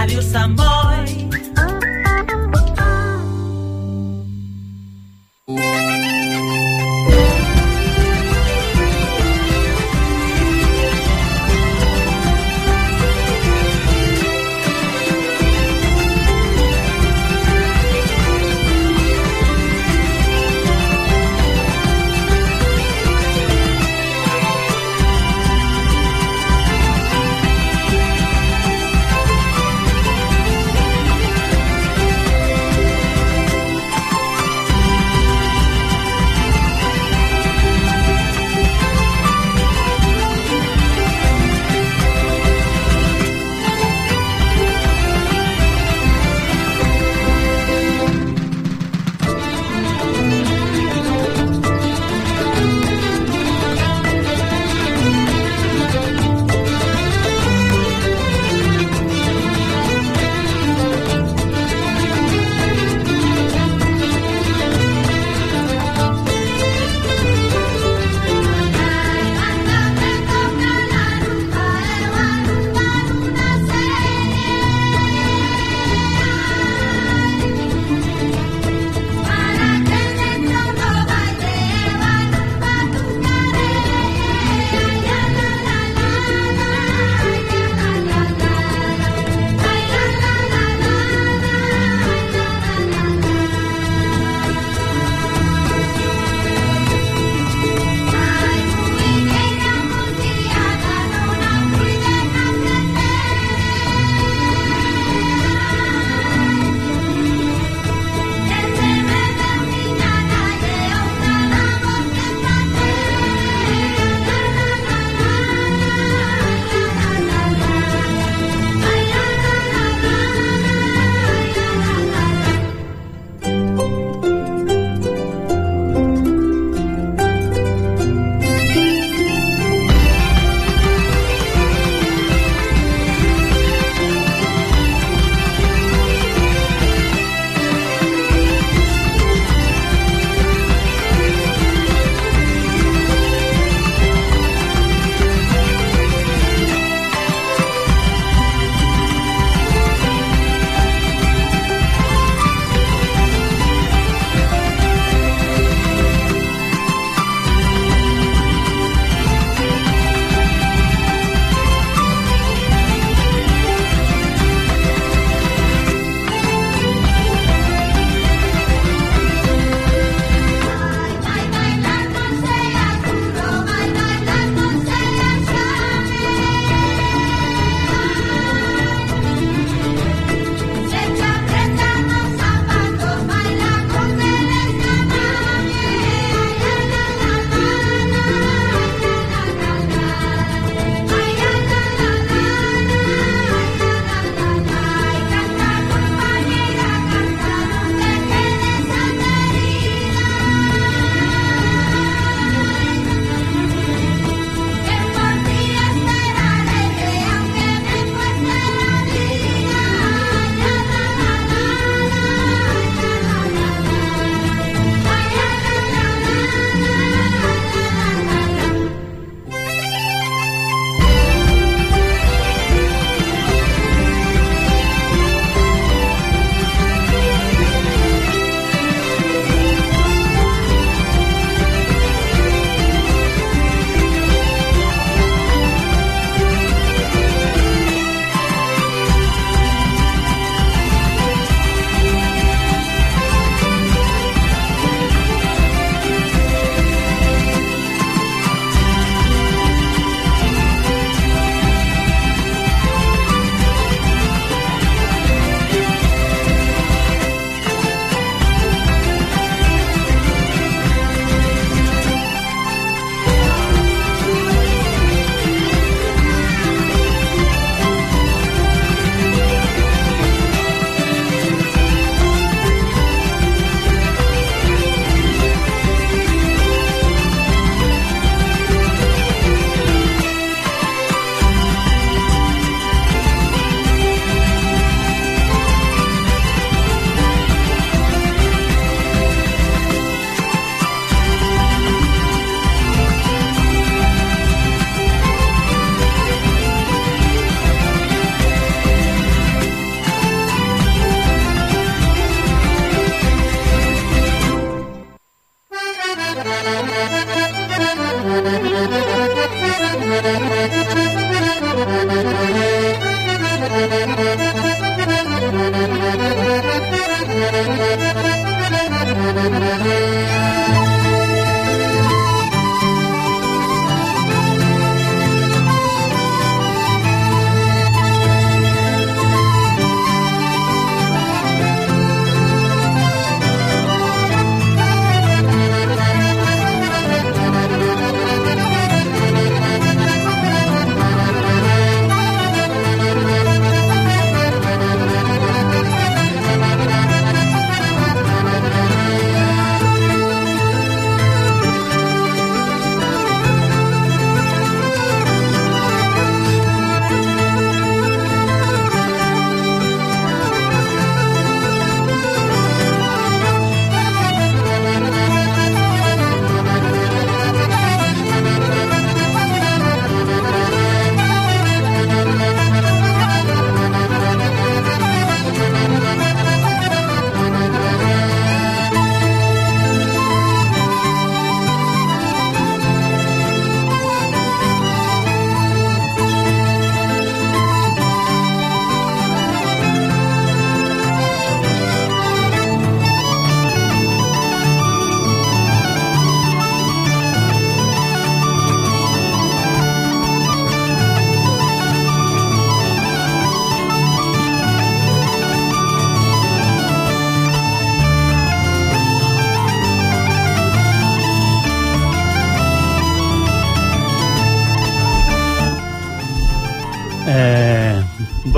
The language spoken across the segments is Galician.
Radio Samora.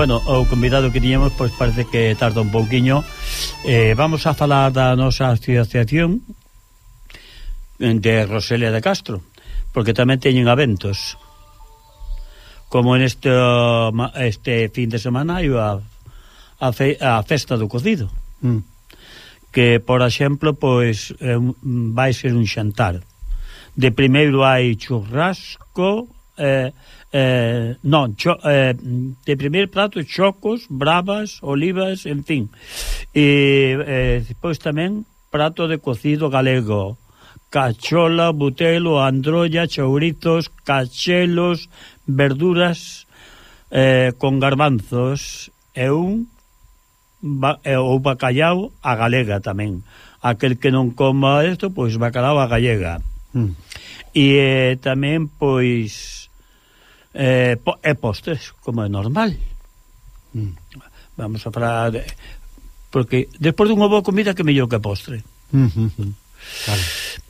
bueno, o convidado que tiñamos pois parece que tarda un pouquiño. Eh, vamos a falar da nosa asociación de Roselia de Castro porque tamén teñen eventos. Como en este, este fin de semana hai a, a, fe, a festa do cocido mm. que por exemplo pois vai ser un xantar. De primeiro hai churrasco eh, eh, non, cho, eh, de primeiro prato chocos, bravas, olivas, en fin. E eh, pois tamén prato de cocido galego, cachola, butelo, androlla, chouritos, cachelos, verduras eh, con garbanzos e un ba, e, ou bacalao a galega tamén. Aquel que non coma isto, pois bacalao a gallega. Mm. E eh, tamén, pois eh, po, e postres, como é normal. Mm. Vamos a falar de, porque despois dunha boa comida que mellor que postre. Mm -hmm. Vale.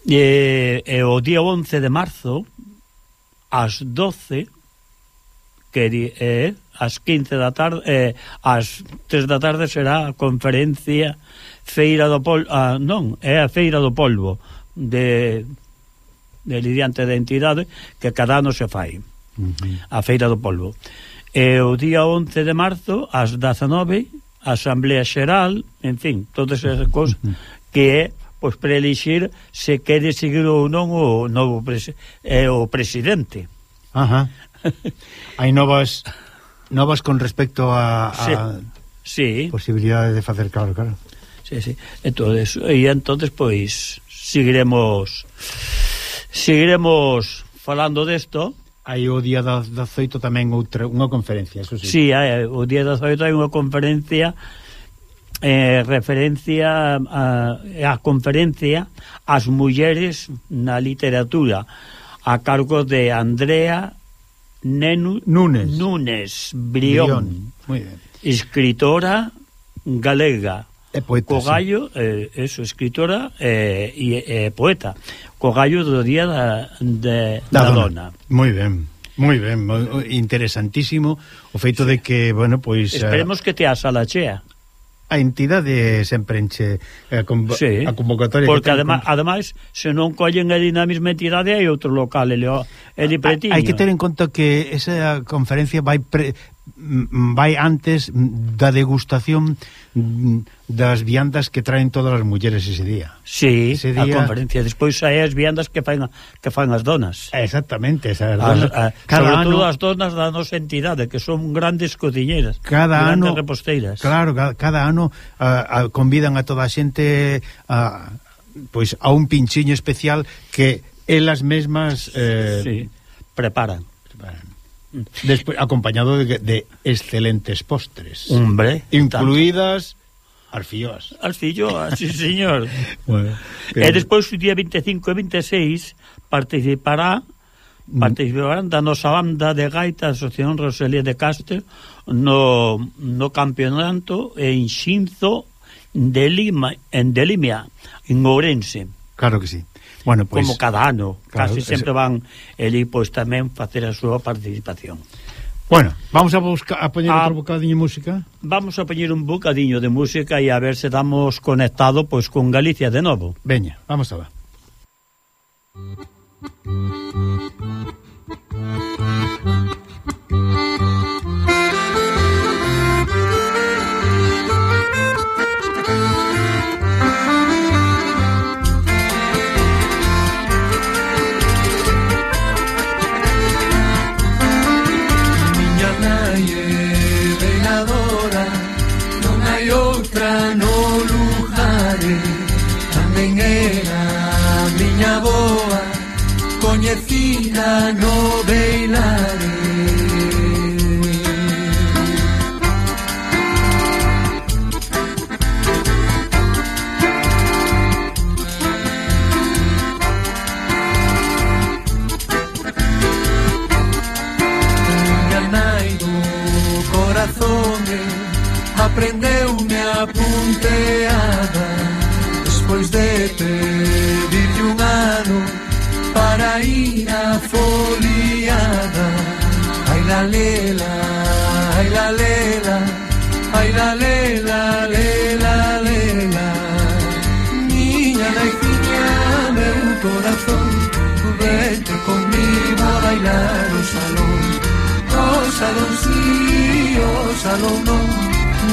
E, e o día 11 de marzo ás 12 que eh, ás 15 da tarde eh, ás 3 da tarde será a conferencia Feira do Polvo ah, non, é a Feira do Polvo de, de lidiante de entidade que cada ano se fai uh -huh. a Feira do Polvo. E o día 11 de marzo, ás 19, a Asamblea Xeral, en fin, todas esas cousas uh -huh. que é pois para elixir se quere seguir ou non o novo pres eh, o presidente. Ajá. Hai novas novas con respecto a, a sí. sí. posibilidade de facer claro, claro. Sí, sí. Entonces, e entonces pois seguiremos seguiremos falando desto hai o día das 18 tamén outra unha conferencia, eso sí. Sí, hai, o día das 18 hai unha conferencia eh, referencia a, a conferencia As mulleres na literatura a cargo de Andrea Nenu, Nunes, Nunes Brión, Brión. Escritora galega. E poeta, Cogallo, sí. eh, eso, escritora e eh, eh, poeta co gallo do día da, de, da, da dona. dona. Moi ben. Moi ben, moi, interesantísimo o feito sí. de que, bueno, pois... Eh, Esperemos uh... que te a sala chea a entidade sempre enche eh, a, conv sí, a convocatoria porque ademais, ademais se non collen ali na mesma entidade hai outro local ele, ele pretiño hai que ter en conta que esa conferencia vai pre vai antes da degustación das viandas que traen todas as mulleres ese día. Sí, ese día... a conferencia. Despois hai as viandas que fan que fan as donas. Exactamente, esas donas. A, cada sobre ano, todo as donas da nosa entidade, que son grandes cociñeras, cada grandes ano, reposteiras. Claro, cada, cada ano a, a, convidan a toda a xente a, pois a un pinchiño especial que elas mesmas... Eh, sí, preparan Despois, acompañado de, de, excelentes postres. Hombre. Incluídas as filloas. As filloas, sí, señor. bueno. E eh, despois o día 25 e 26 participará mm. participarán da nosa banda de gaita Asociación Rosalía de Castro no, no campeonato en Xinzo de Lima, en Delimia, en Ourense. Claro que sí bueno, pues, como cada ano, claro, casi sempre van elí pois tamén facer a súa participación. Bueno, vamos a buscar a poñer ah, a, outro bocadiño de música. Vamos a poñer un bocadiño de música e a ver se damos conectado pois con Galicia de novo. Veña, vamos a ver. vecina no bailaré. Naina foliada Ay la lela, ay la lela Ay la lela, lela, lela Niña naitiña meu corazón Vete conmigo a bailar o salón. O oh salón sí, o salón non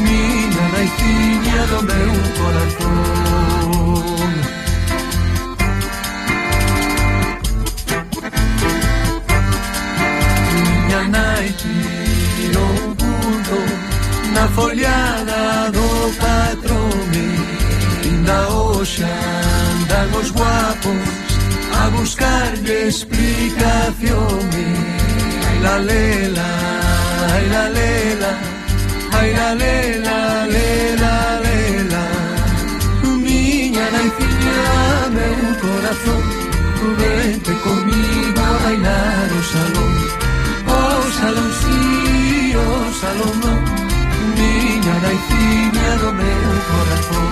Niña naitiña do meu corazón. canciones. Ay la lela, ay la lela, ay la lela, lela, lela. Miña naiciña, meu corazón, vente comigo a bailar o salón. O salón sí, o salón no. Miña naiciña do meu corazón.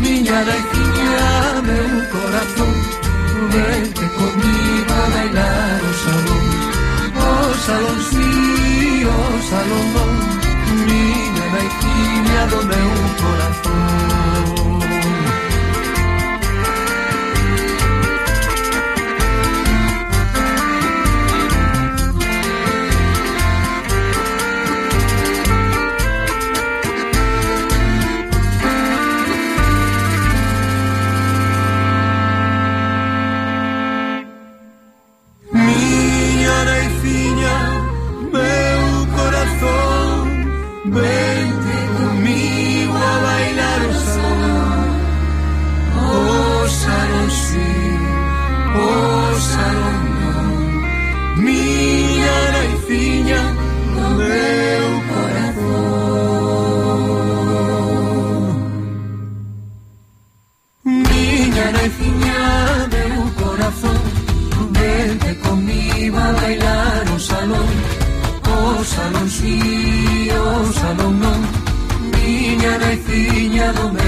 Miña naiciña, meu corazón. vente conmigo a bailar, oh salón, oh salón sí, oh salón, no, niña, no un corazón. soñado me